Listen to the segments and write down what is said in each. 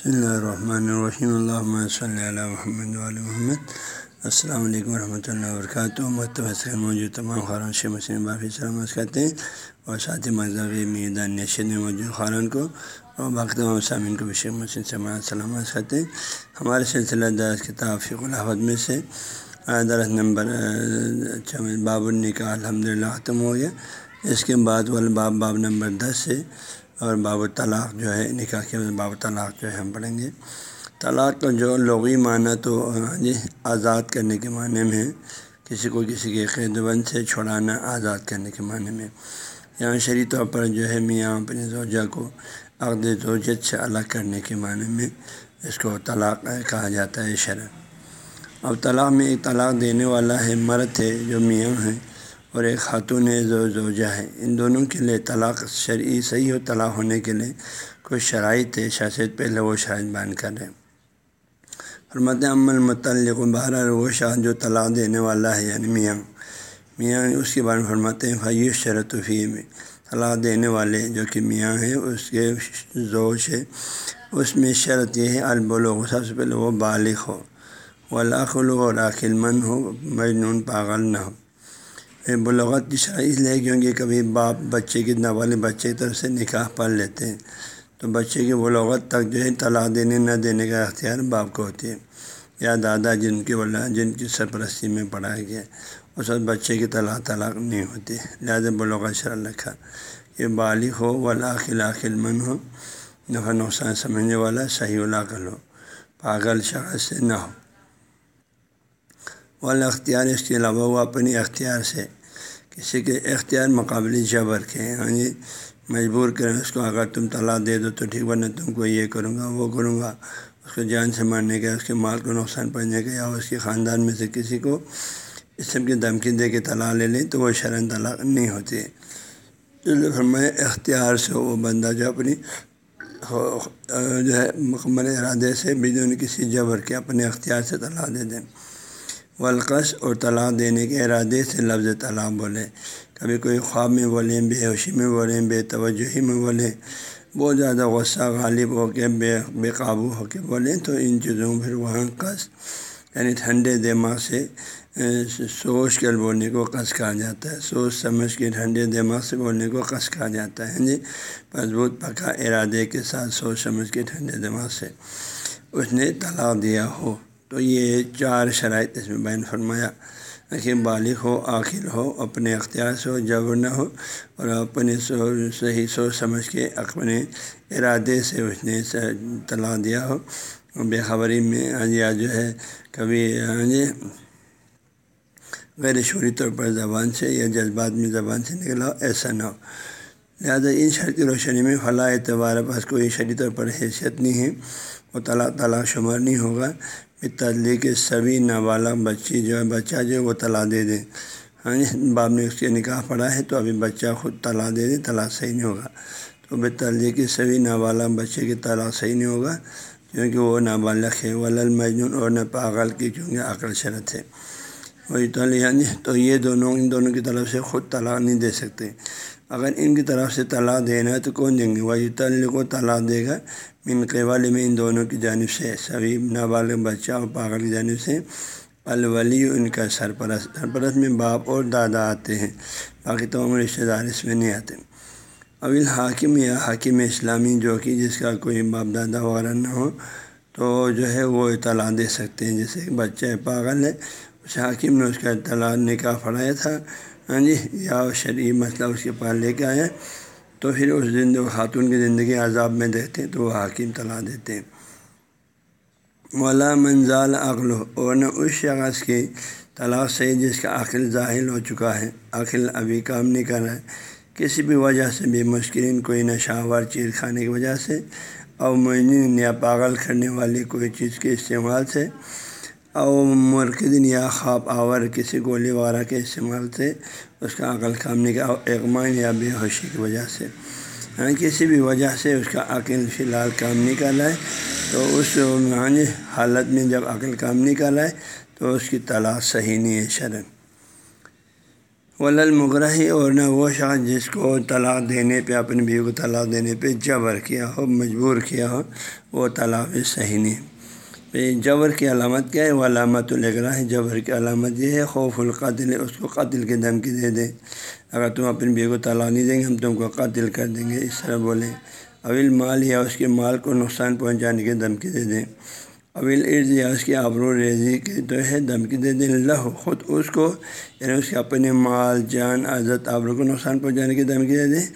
بسم اللہ الرحمن الرحیم اللہ صلی اللہ محمد علیہ محمد السلام علیکم ورحمۃ اللہ وبرکاتہ متبصر موجود تمام خارن شہ مسلم بافی سلامت کرتے ہیں اور ساتھی مذہبی میدان نشید میں موجود خارن کو اور باقی تمام سامعین کو بھی شیخ مسلم سے سلامت کرتے ہیں ہمارے سلسلہ درس کتاب فی الحمد میں سے درس نمبر باب النکاح الحمد للہ ختم ہو گیا اس کے بعد والباب باب نمبر دس سے اور باب طلاق جو ہے، نکاح کے باب طلاق جو ہے ہم پڑھیں گے۔ طلاق کا جو لغوی معنی تو ہاں جی آزاد کرنے کے معنی میں کسی کو کسی کے قید بند سے چھڑانا آزاد کرنے کے معنی میں۔ یہاں شرعی طور پر جو ہے، میاں اپنے زوجہ کو عقد زوجت سے الگ کرنے کے معنی میں اس کو طلاق کہا جاتا ہے شرح اب طلاق میں ایک طلاق دینے والا ہے، مرد ہے، جو میاں ہیں۔ اور ایک خاتون جو زوجہ ہے ان دونوں کے لیے طلاق شرعی صحیح ہو، طلاق ہونے کے لیے کچھ شرائط ہے۔ شاست پہلے وہ شرائط بیان کر رہے ہیں۔ حرمت عمل متعلق بہر وہ شاہ جو طلاق دینے والا ہے یعنی میاں۔ میاں اس کے بارے میں فرماتے ہیں بھائی شرط فی میں طلاق دینے والے جو کہ میاں ہیں، اس کے زوج ہے۔ اس میں شرط یہ ہے، البلوغ، سب سے پہلے وہ بالغ ہو۔ وہ اور عقل مند ہو، مجنون، پاگل نہ ہو۔ بلغت کی شرح اس لیے کیونکہ کبھی باپ بچے کی نوالے بچے کی طرف سے نکاح پڑھ لیتے ہیں۔ تو بچے کی بلغت تک جو ہے طلاق دینے نہ دینے کا اختیار باپ کو ہوتی ہے۔ یا دادا جن کی ولا جن کی سرپرستی میں پڑھایا گیا، اس وقت بچے کی طلاق طلاق نہیں ہوتی۔ لہٰذا بلغت شرح رکھا۔ کہ بالغ ہو ولاخل عقل من ہو نفع نقصان سمجھنے والا صحیح العقل ہو۔ پاگل شخص سے نہ ہو۔ والا اختیار اس کے علاوہ وہ اپنی اختیار سے کسی کے اختیار مقابل جبر کے ہاں جی مجبور کریں اس کو، اگر تم طلاق دے دو تو ٹھیک بنا تم کو یہ کروں گا، وہ کروں گا۔ اس کو جان سے مارنے کا اس کے مال کو نقصان پہنچنے کا یا اس کے خاندان میں سے کسی کو اس سب کی دھمکی دے کے طلاق لے لیں تو وہ شرن طلاق نہیں ہوتی۔ ہے فرمائے، اختیار سے وہ بندہ جو اپنی جو ہے، مکمل ارادے سے بدون کسی جبر کے اپنے اختیار سے طلاق دے دیں۔ والقص اور طلاق دینے کے ارادے سے لفظ طلاق بولے۔ کبھی کوئی خواب میں بولیں بے ہوشی میں بولیں بے توجہی میں بولیں بہت زیادہ غصہ، غالب ہو کے، بے بے قابو ہو کے بولیں تو ان چیزوں پھر وہاں قص یعنی ٹھنڈے دماغ سے سوچ کر بولنے کو قص کہا جاتا ہے۔ سوچ سمجھ کے ٹھنڈے دماغ سے بولنے کو قص کہا جاتا ہے جی مضبوط پکا ارادے کے ساتھ سوچ سمجھ کے ٹھنڈے دماغ سے اس نے طلاق دیا ہو۔ تو یہ چار شرائط اس میں بین فرمایا۔ کہ بالغ ہو آخر ہو، اپنے اختیار سے ہو، جبر نہ ہو، اور اپنے صحیح سوچ سمجھ کے اپنے ارادے سے اس نے طلاق دیا ہو۔ بے خبری میں ہاں جی، یا جو ہے، کبھی ہاں جی غیر شوری طور پر زبان سے یا جذبات میں زبان سے نکلا ہو، ایسا نہ ہو۔ لہٰذا ان شرط کی روشنی میں فلاح اعتبار پاس کوئی شرعی طور پر حیثیت نہیں ہے، وہ طلاق طلاق شمار نہیں ہوگا۔ تدلی کے سبھی نابالغ بچی جو ہے بچہ جو ہے وہ طلاق دے دیں۔ ہاں جی باپ نے اس کے نکاح پڑھا ہے تو ابھی بچہ خود طلاق دے دے، طلاق صحیح نہیں ہوگا۔ تو بے کے سبھی نابالغ بچے کی طلاق صحیح نہیں ہوگا، کیونکہ وہ نابالغ ہے ولل مجنون اور نہ پاگل کی کیونکہ عقل شرط ہے وہی تو یعنی تو یہ دونوں، ان دونوں کی طرف سے خود طلاق نہیں دے سکتے۔ اگر ان کی طرف سے طلاق دینا ہے تو کون دیں گے؟ وہی تعلق کو طلاق دے گا من قبال میں ان دونوں کی جانب سے سبھی نابالغ بچہ اور پاگل کی جانب سے الولی ان کا سرپرست سرپرست میں باپ اور دادا آتے ہیں، باقی تمام رشتہ دار اس میں نہیں آتے۔ اول حاکم یا حاکم اسلامی جو کہ جس کا کوئی باپ دادا وغیرہ نہ ہو تو جو ہے وہ اطلاع دے سکتے ہیں۔ جیسے کہ بچہ پاگل ہے، اس حاکم نے اس کا اطلاع نکاح پڑھایا تھا۔ ہاں جی یا شرعی مسئلہ اس کے پاس لے کے آئے، تو پھر اس دن خاتون کی زندگی عذاب میں دیکھتے تو وہ حاکم طلاق دیتے ہیں۔ مولا منزال عقل اور نہ اس شخص کی طلاق سے جس کا عقل ظاہر ہو چکا ہے، عقل ابھی کام نہیں کر رہا ہے، کسی بھی وجہ سے بھی مشکل کوئی نشاور، چیز کھانے کی وجہ سے، اور مجنون یا پاگل کرنے والی کوئی چیز کے استعمال سے اور مرکزن یا خواب آور کسی گولی وغیرہ کے استعمال سے اس کا عقل کامنے کا اغمان یا بے ہوشی کی وجہ سے۔ ہاں کسی بھی وجہ سے اس کا عقل فی الحال کام نہیں کر رہا ہے تو اس ہاں حالت میں جب عقل کام نہیں کر رہا ہے تو اس کی طلاق صحیح نہیں ہے شرم ولمغرہی اور نہ وہ شخص جس کو طلاق دینے پہ اپنی بیوی کو طلاق دینے پہ جبر کیا ہو، مجبور کیا ہو، وہ طلاق صحیح نہیں۔ جبر کی علامت کیا ہے؟ وہ علامت الگرا ہے۔ جبر کی علامت یہ ہے، خوف القاتل، اس کو قتل کی دھمکی دے دیں اگر تم اپنی بیوی کو طلاق نہیں دیں گے، ہم تم کو قتل کر دیں گے۔ اس طرح بولیں اول مال یا اس کے مال کو نقصان پہنچانے کی دھمکی دے دیں اول عرض یا اس کی آبرو ریزی کی جو ہے، دھمکی دے دیں اللہ خود اس کو یعنی اس کے اپنے مال، جان، عزت، آبرو کو نقصان پہنچانے کی دھمکی دے دیں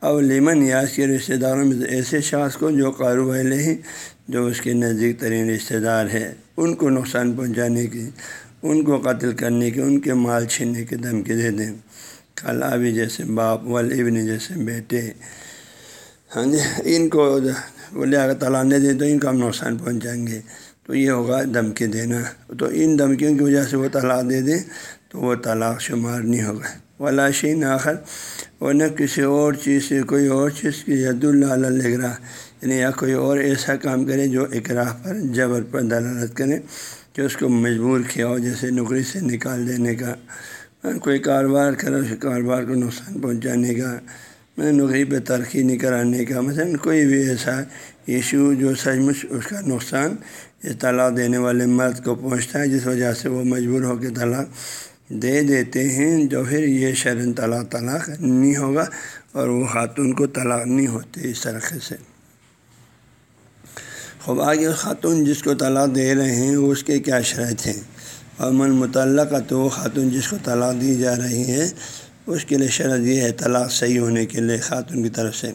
اب لیمن یا اس کے رشتہ داروں میں ایسے شخص کو جو کاروبار ہیں جو اس کے نزدیک ترین رشتہ دار ہے، ان کو نقصان پہنچانے کی، ان کو قتل کرنے کی، ان کے مال چھیننے کی دھمکی دے دیں۔ کل ابھی جیسے باپ ابن جیسے بیٹے۔ ہاں جی ان کو بولے اگر طلاق نہیں دیں تو ان کا ہم نقصان پہنچائیں گے۔ تو یہ ہوگا دھمکی دینا۔ تو ان دھمکیوں کی وجہ سے وہ طلاق دے دیں تو وہ طلاق شمار نہیں ہوگا۔ ولاشین آخر اور نہ کسی اور چیز سے، کوئی اور چیز کی ید اللہ لگ رہا یعنی یا کوئی اور ایسا کام کرے جو اقراح پر جبر پر دلالت کرے کہ اس کو مجبور کیا ہو، جیسے نوکری سے نکال دینے کا کوئی کاروبار کرے، اس کاروبار کو نقصان پہنچانے کا نوکری پہ ترقی نہیں کرانے کا، مثلاً کوئی بھی ایسا ایشو جو سچ مچ اس کا نقصان اس طلاق دینے والے مرد کو پہنچتا ہے، جس وجہ سے وہ مجبور ہو کے طلاق دے دیتے ہیں، جو پھر یہ شرن طلاق طلاق نہیں ہوگا اور وہ خاتون کو طلاق نہیں ہوتے اس طریقے سے۔ خوب آگے خاتون جس کو طلاق دے رہے ہیں اس کے کیا شرط ہیں؟ اور من متعلق تو خاتون جس کو طلاق دی جا رہی ہے، اس کے لیے شرط یہ ہے طلاق صحیح ہونے کے لیے خاتون کی طرف سے۔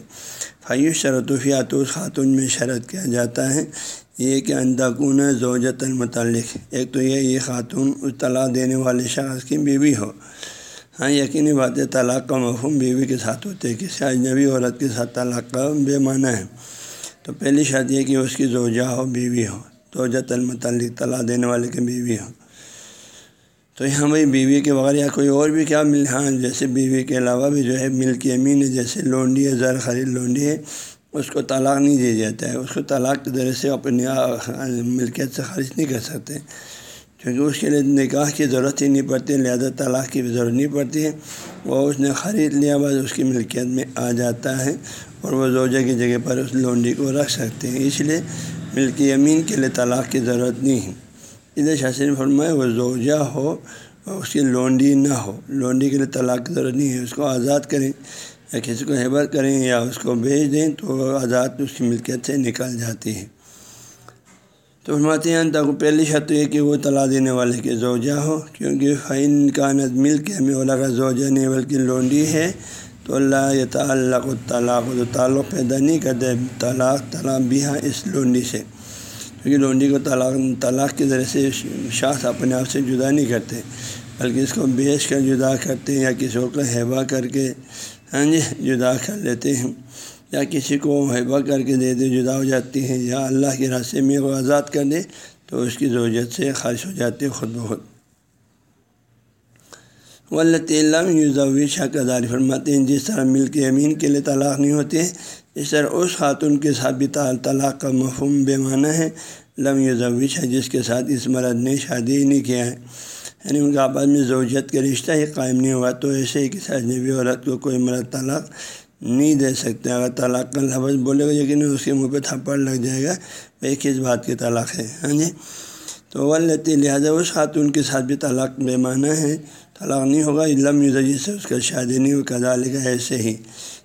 فیو شرطوفیات اس خاتون میں شرط کیا جاتا ہے؟ یہ کہ اندکون زوجت المتعلق ایک تو یہ یہ خاتون اس طلاق دینے والے شخص کی بیوی ہو۔ ہاں یقینی بات ہے، طلاق کا مفہوم بیوی کے ساتھ ہوتے ہیں، کسی اجنبی عورت کے ساتھ طلاق کا بے معنی ہے۔ تو پہلی شرط یہ کہ اس کی زوجہ ہو، بیوی ہو۔ توجہ المتعلق طلاق دینے والے کی بیوی ہو تو یہاں بھائی بیوی کے بغیر یا کوئی اور بھی کیا مل ہاں جیسے بیوی کے علاوہ بھی جو ہے مل کی امین ہے، جیسے لونڈی ہے، زر خرید لونڈی ہے، اس کو طلاق نہیں دیا جاتا ہے۔ اس کو طلاق کے ذریعے سے اپنی ہاں، ملکیت سے خارج نہیں کر سکتے۔ کیونکہ اس کے لیے نکاح کی ضرورت ہی نہیں پڑتی، لہٰذا طلاق کی بھی ضرورت نہیں پڑتی ہے۔ وہ اس نے خرید لیا، بعد اس کی ملکیت میں آ جاتا ہے اور وہ زوجہ کی جگہ پر اس لونڈی کو رکھ سکتے ہیں۔ اس لیے ملکی امین کے لیے طلاق کی ضرورت نہیں ہے۔ ادھر شاشن فرمائے وہ زوجہ ہو اس کی لونڈی نہ ہو۔ لونڈی کے لیے طلاق کی ضرورت نہیں ہے۔ اس کو آزاد کریں، یا کسی کو حبت کریں یا اس کو بھیج دیں تو آزاد اس کی ملکیت سے نکل جاتی ہے۔ تو فرماتے ہیں تک پہلی شرط یہ کہ وہ طلاق دینے والے کے زوجہ ہو، کیونکہ فعین کا نت مل کے یعنی ہمیں اولا کا زوجہ نہیں، بلکہ لونڈی ہے، تو اللہ یہ تعلق طلاق و تعلق پیدا نہیں کرتے طلاق طلاق بھی ہاں اس لونڈی سے، کیونکہ لونڈی کو طلاق طلاق کے ذریعے سے شاخ اپنے آپ سے جدا نہیں کرتے، بلکہ اس کو بیچ کر جدا کرتے ہیں یا کسی کو ہیبا کر کے ہاں جی جدا کر لیتے ہیں۔ یا کسی کو ہیبا کر کے دے دے، جدا ہو جاتی ہے یا اللہ کے راستے میں وہ آزاد کر دے، تو اس کی زوجت سے خارج ہو جاتی ہے خود بخود۔ و اللہ یوزوی شک اداری فرماتے ہیں، جس طرح مل کے امین کے لیے طلاق نہیں ہوتے، اس طرح اس خاتون کے ساتھ بھی طلاق کا مفہوم بے معنی ہے۔ لم یوزوش ہے جس کے ساتھ اس مرد نے شادی نہیں کیا ہے۔ یعنی ان کا آپس میں زوجت کا رشتہ ہی قائم نہیں ہوا، تو ایسے ہی کسی اجنبی عورت کو کوئی مرد طلاق نہیں دے سکتے، اگر طلاق کا لفظ بولے گا لیکن اس کے منہ پہ تھپڑ لگ جائے گا، بھائی کس بات کی طلاق ہے؟ ہاں جی؟ تو ولتی لہٰذا اس خاتون کے ساتھ بھی طلاق بے معنی ہے، طلاق نہیں ہوگا علم یوزی سے اس کا شادی نہیں ہوگا کدال کا ایسے ہی۔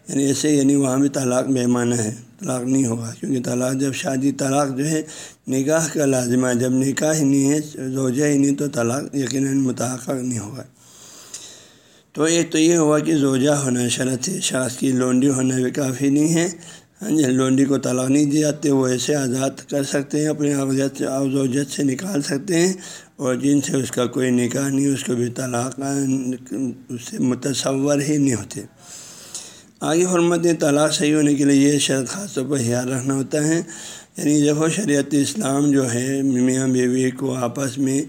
یعنی ایسے یعنی وہاں بھی طلاق بے معنی ہے، طلاق نہیں ہوگا، کیونکہ طلاق جب شادی، طلاق جو ہے نکاح کا لازمہ ہے۔ جب نکاح ہی نہیں ہے روزہ ہی نہیں، تو طلاق یقیناً متحق نہیں ہوگا۔ تو ایک تو یہ ہوا کہ زوجہ ہونا شرط ہے۔ شاخ کی لونڈی ہونا بھی کافی نہیں ہے۔ ہاں جی لونڈی کو طلاق نہیں دی جاتے وہ ایسے آزاد کر سکتے ہیں، اپنے اغذیت سے اوزوجت سے نکال سکتے ہیں اور جن سے اس کا کوئی نکاح نہیں، اس کو بھی طلاق اس سے متصور ہی نہیں ہوتے آگے حرمت طلاق صحیح ہونے کے لیے یہ شرط خاص طور پر خیال رکھنا ہوتا ہے۔ یعنی جب شریعت اسلام جو ہے، میاں بیوی کو آپس میں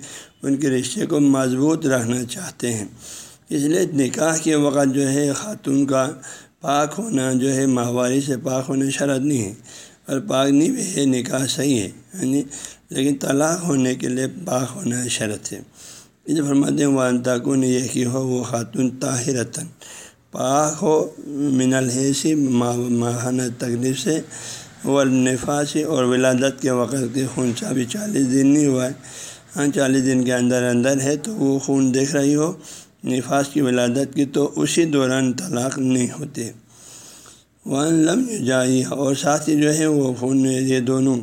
ان کے رشتے کو مضبوط رکھنا چاہتے ہیں۔ اس لیے نکاح کے وقت جو ہے خاتون کا پاک ہونا جو ہے ماہواری سے پاک ہونا شرط نہیں ہے۔ اور پاک نہیں بھی ہے، نکاح صحیح ہے یعنی لیکن طلاق ہونے کے لیے پاک ہونا شرط ہے۔ اس فرماتے ہیں وہ انتاکن یہ کہ ہو وہ خاتون طاہرتاً پاک ہو من الحیثی ماہانہ تکلیف سے۔ و نفاسی اور ولادت کے وقت کے خون بھی چالیس دن نہیں ہوا ہے۔ ہاں چالیس دن کے اندر اندر ہے تو وہ خون دیکھ رہی ہو۔ نفاس کی ولادت کی تو اسی دوران طلاق نہیں ہوتے ون لم جائی اور ساتھ ہی جو ہے وہ خون یہ دونوں۔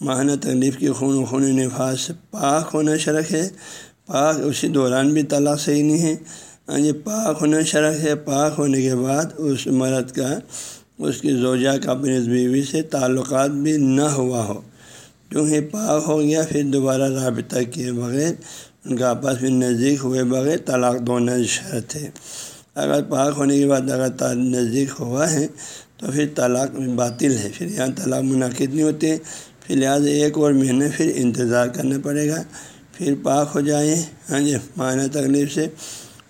ماہانہ تکلیف کی خون و خون نفاس پاک ہونا شرک ہے۔ پاک اسی دوران بھی طلاق صحیح نہیں ہے۔ ہاں جی پاک ہونا شرک ہے۔ پاک ہونے کے بعد اس مرد کا، اس کی زوجہ کا اپنی بیوی سے تعلقات بھی نہ ہوا ہو۔ کیونکہ پاک ہو گیا، پھر دوبارہ رابطہ کیے بغیر ان کا آپس میں نزدیک ہوئے بغیر طلاق دونا شرط ہے اگر پاک ہونے کے بعد اگر نزدیک ہوا ہے تو پھر طلاق باطل ہے۔ پھر یہاں طلاق منعقد نہیں ہوتے۔ پھر لہٰذا ایک اور مہینے پھر انتظار کرنا پڑے گا۔ پھر پاک ہو جائیں۔ ہاں جی معنی تکلیف سے۔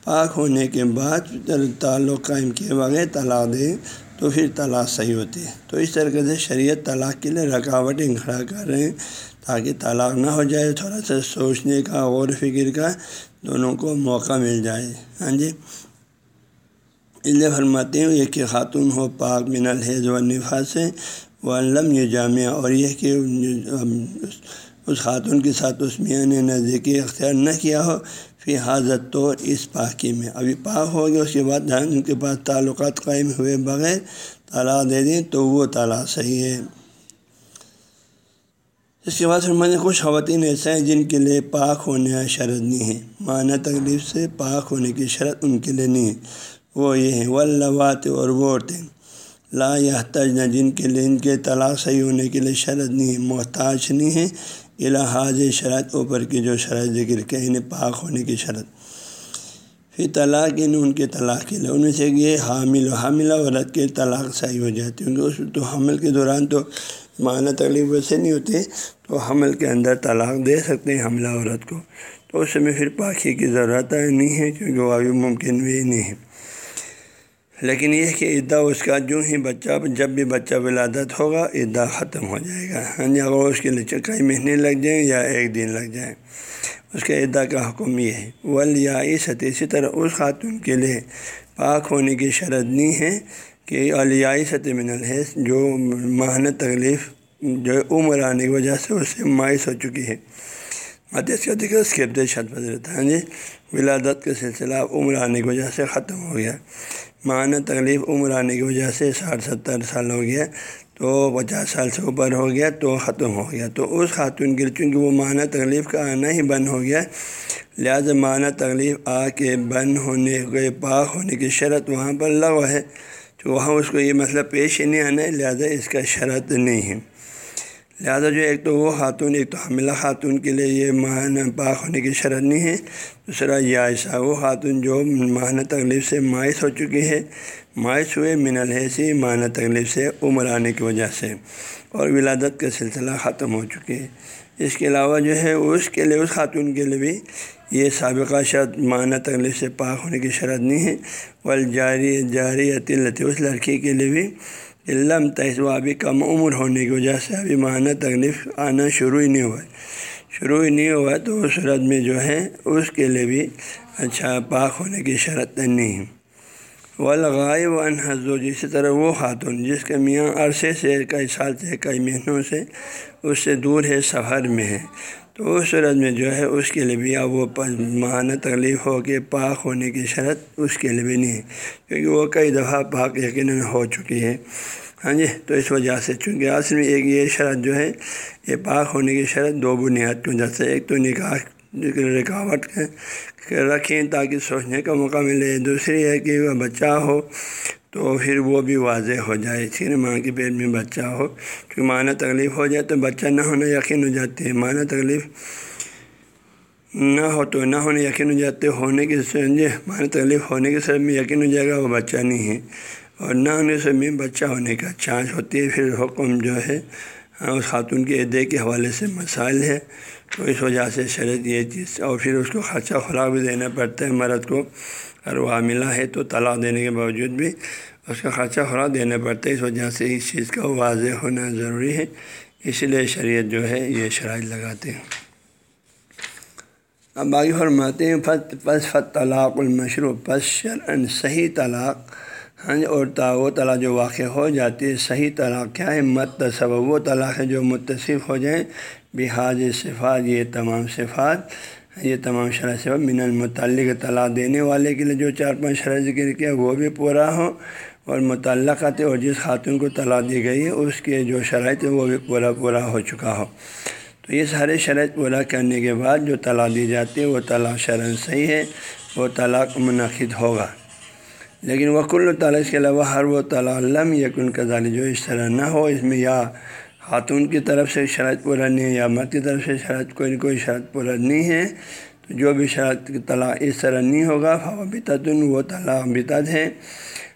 پاک ہونے کے بعد تعلق قائم کیے بغیر طلاق دیں تو پھر طلاق صحیح ہوتی ہے۔ تو اس طریقے سے شریعت طلاق کے لیے رکاوٹیں کھڑا کر رہے ہیں۔ تاکہ طلاق نہ ہو جائے، تھوڑا سا سوچنے کا غور فکر کا دونوں کو موقع مل جائے۔ ہاں جی۔ اس لیے فرماتے ہیں، یہ کہ خاتون ہو پاک من الحیض و نفا سے وہ علم یہ جامعہ اور یہ کہ اس خاتون کے ساتھ اس میاں نے نزدیکی اختیار نہ کیا ہو پھر حاضت تو اس پاکی میں۔ ابھی پاک ہو گیا، اس کے بعد ان کے پاس تعلقات قائم ہوئے بغیر طلاق دے دیں تو وہ طلاق صحیح ہے۔ اس کے بعد فرمانے کچھ خواتین ایسے ہیں جن کے لیے پاک ہونے کا شرط نہیں ہے۔ معنی تکلیف سے پاک ہونے کی شرط ان کے لیے نہیں ہے۔ وہ یہ ہے ولوات اور وہ عورتیں لا تجنا جن کے لیے ان کے طلاق صحیح ہونے کے لیے شرط نہیں ہے، محتاج نہیں ہے۔ الحاظ شرط، اوپر کی جو شرط ذکر کے انہیں یعنی پاک ہونے کی شرط۔ پھر طلاق ان ان کے طلاق کے لیے۔ ان میں سے یہ حامل و حاملہ عورت کے طلاق صحیح ہو جاتی ہے، کیونکہ اس تو حمل کے دوران تو معنی تکلیف ویسے نہیں ہوتے تو حمل کے اندر طلاق دے سکتے ہیں حملہ عورت کو۔ تو اس میں پھر پاکی کی ضرورت نہیں ہے کیونکہ وہ ابھی ممکن بھی نہیں ہے۔ لیکن یہ کہ ادا اس کا جو ہی بچہ، جب بھی بچہ ولادت ہوگا ادا ختم ہو جائے گا۔ ہاں جی اگر اس کے لیے کئی مہینے لگ جائیں یا ایک دن لگ جائیں، اس کے ادا کا حکم یہ ہے۔ ول یا سطح اسی طرح اس خاتون کے لیے پاک ہونے کی شرط نہیں ہے کہ علیائی سطح من الحیث جو ماہانہ تکلیف، جو عمر آنے کی وجہ سے اس سے مائس ہو چکی ہے۔ اس کا ذکر اسکیپ شد رہتا ہے جی ولادت کا سلسلہ عمر آنے کی وجہ سے ختم ہو گیا۔ معنی تکلیف عمر آنے کی وجہ سے ساٹھ ستر سال ہو گیا، تو پچاس سال سے اوپر ہو گیا، تو ختم ہو گیا۔ تو اس خاتون کے چونکہ وہ معنی تکلیف کا آنا ہی بند ہو گیا، لہٰذا معنی تکلیف آ کے بند ہونے کے، پاک ہونے کی شرط وہاں پر لگا ہے۔ تو وہاں اس کو یہ مسئلہ پیش ہی نہیں آنا ہے، لہٰذا اس کا شرط نہیں ہے۔ لہٰذا جو ایک تو وہ خاتون، ایک تو حاملہ خاتون کے لیے یہ ماہانہ پاک ہونے کی شرط نہیں ہے۔ دوسرا یہ وہ خاتون جو ماہانہ تکلیف سے مائس ہو چکی ہے، مائس ہوئے من الحیثی ماہانہ تکلیف سے عمر آنے کی وجہ سے، اور ولادت کا سلسلہ ختم ہو چکی ہے اس کے علاوہ جو ہے اس کے لیے اس خاتون کے لیے بھی یہ سابقہ شرط معنی تکلیف سے پاک ہونے کی شرط نہیں ہے۔ ول جاری جاری عطلت اس لڑکی کے لیے بھی علم تیسوا ابھی کم عمر ہونے کی وجہ سے ابھی معنی تکلیف آنا شروع ہی نہیں ہوا۔ ہے شروع ہی نہیں ہوا تو اس صورت میں جو ہے اس کے لیے بھی اچھا پاک ہونے کی شرط نہیں ہے ولغائے و انحضو اسی طرح وہ خاتون، جس کے میاں عرصے سے کئی سال سے، کئی مہینوں سے اس سے دور ہے، سفر میں ہے۔ تو اس صورت میں جو ہے، اس کے لیے بھی اب وہ ماہانہ تکلیف ہو کے پاک ہونے کی شرط اس کے لیے بھی نہیں ہے۔ کیونکہ وہ کئی دفعہ پاک یقیناً ہو چکی ہے۔ ہاں جی تو اس وجہ سے چونکہ اصل میں ایک یہ شرط جو ہے، یہ پاک ہونے کی شرط دو بنیاد کی وجہ سے ایک تو نکاح رکاوٹ رکھیں تاکہ سوچنے کا موقع ملے۔ دوسری ہے کہ وہ بچہ ہو تو پھر وہ بھی واضح ہو جائے۔ پھر ماں کے پیٹ میں بچہ ہو، کیونکہ معنی تکلیف ہو جائے تو بچہ نہ ہونا یقین ہو جاتے۔ ہیں معنی تکلیف نہ ہو تو نہ ہونے یقین ہو جاتے۔ ہونے کی سمجھے معنی تکلیف ہونے کے سب میں یقین ہو جائے گا، وہ بچہ نہیں ہے۔ اور نہ ہونے سے میں بچہ ہونے کا چانس ہوتی ہے۔ پھر حکم جو ہے، اس خاتون کے عدے کے حوالے سے مسائل ہے۔ تو اس وجہ سے شرط یہ چیز اور پھر اس کو خرچہ خوراک بھی دینا پڑتا ہے، مرد کو اگر وہ عاملہ ہے تو طلاق دینے کے باوجود بھی اس کا خرچہ خوراک دینا پڑتا ہے۔ اس وجہ سے اس چیز کا واضح ہونا ضروری ہے، اس لیے شریعت جو ہے یہ شرائط لگاتے ہیں۔ اب باقی فرماتے ہیں، فت، پس فت طلاق المشروع، پس شرعن صحیح طلاق ہاں جی، اور تا، وہ طلاق جو واقع ہو جاتی ہے، صحیح طلاق کیا ہے؟ مت تصب وہ طلاق ہے جو متصف ہو جائیں بحاظ صفات یہ تمام صفات، یہ تمام شرح صفات من المتعلق طلاق دینے والے کے لیے جو چار پانچ شرح ذکر کیا، وہ بھی پورا ہو اور متعلقات اور جس خاتون کو طلاق دی گئی ہے، اس کے جو شرائط ہے وہ بھی پورا پورا ہو چکا ہو۔ تو یہ سارے شرائط پورا کرنے کے بعد جو طلاق دی جاتی ہے، وہ طلاق شرح صحیح ہے، وہ طلاق منعقد ہوگا۔ لیکن وکل تعالیٰ اس کے علاوہ ہر وہ تعالیٰ علم یقن کا جو اس طرح نہ ہو، اس میں یا خاتون کی طرف سے شرائط پورا نہیں ہے، یا مرد کی طرف سے شرائط کوئی کوئی شرط پورا نہیں ہے۔ تو جو بھی شرط طلاق اس طرح نہیں ہوگا۔ بتاً وہ طلاق بتاد ہے۔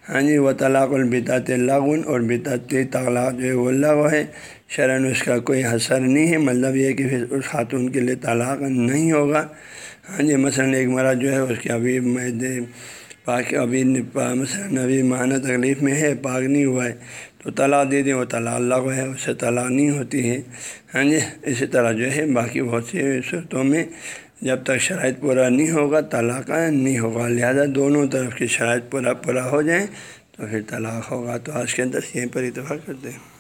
ہاں جی وہ طلاق البتات لغن اور بتات طلاق جو ہے وہ لغ ہے۔ شرح اس کا کوئی حسر نہیں ہے۔ مطلب یہ کہ پھر اس خاتون کے لیے طلاق نہیں ہوگا۔ ہاں جی مثلاً ایک مرد جو ہے، اس کے ابھی پاک ابھی مثلاً ابھی معنی تکلیف میں ہے، پاک نہیں ہوا ہے۔ تو طلاق دے دیں، وہ طلاق اللہ ہے، اس سے طلاق نہیں ہوتی ہے۔ ہاں جی اسی طرح جو ہے، باقی بہت سی صورتوں میں جب تک شرائط پورا نہیں ہوگا طلاق نہیں ہوگا۔ لہذا دونوں طرف کی شرائط پورا پورا ہو جائیں تو پھر طلاق ہوگا۔ تو آج کے اندر یہیں پر اتفاق کرتے ہیں۔